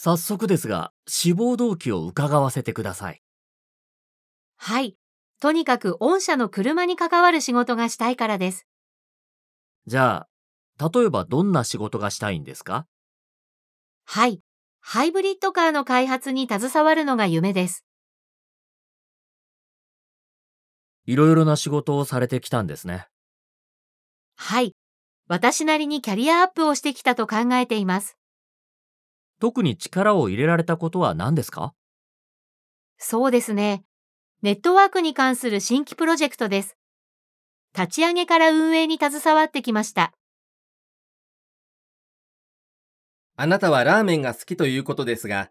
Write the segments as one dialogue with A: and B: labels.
A: 早速ですが、志望動機を伺わせてください。
B: はい。とにかく御社の車に関わる仕事がしたいからです。
A: じゃあ、例えばどんな仕事がしたいんですか？
B: はい。ハイブリッドカーの開発に携わるのが夢です。
A: いろいろな仕事をされてきたんですね。
B: はい。私なりにキャリアアップをしてきたと考えています。
A: 特に力を入れられたことは何ですか？
B: そうですね。ネットワークに関する新規プロジェクトです。立ち上げから運営に携わってきました。
C: あなたはラーメンが好きということですが、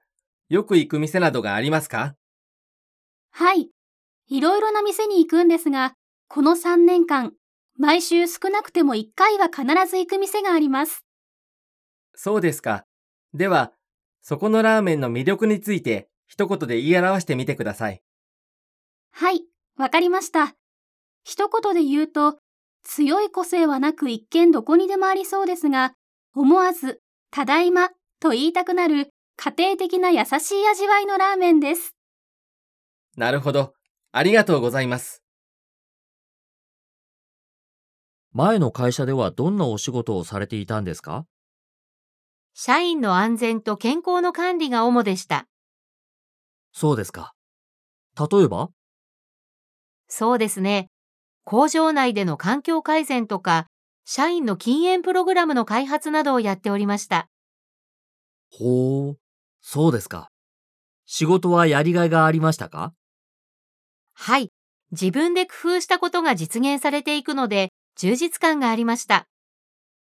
C: よく行く店などがありますか？
D: はい。いろいろな店に行くんですが、この3年間、毎週少なくても1回は必ず行く店があります。
C: そうですか。では、そこのラーメンの魅力について一言で言い表してみてください。
D: はい、わかりました。一言で言うと、強い個性はなく一見どこにでもありそうですが、思わず、ただいまと言いたくなる家庭的な優しい味わいのラーメンです。
C: なるほど。ありがとうございます。
A: 前の会社ではどんなお仕事をされていたんですか？
B: 社員の安全と健康の管理が主でした。
A: そうですか。例えば？
B: そうですね。工場内での環境改善とか、社員の禁煙プログラムの開発などをやっておりました。
A: ほう、そうですか。仕事はやりがいがありましたか？
B: はい。自分で工夫したことが実現されていくので、充実感がありました。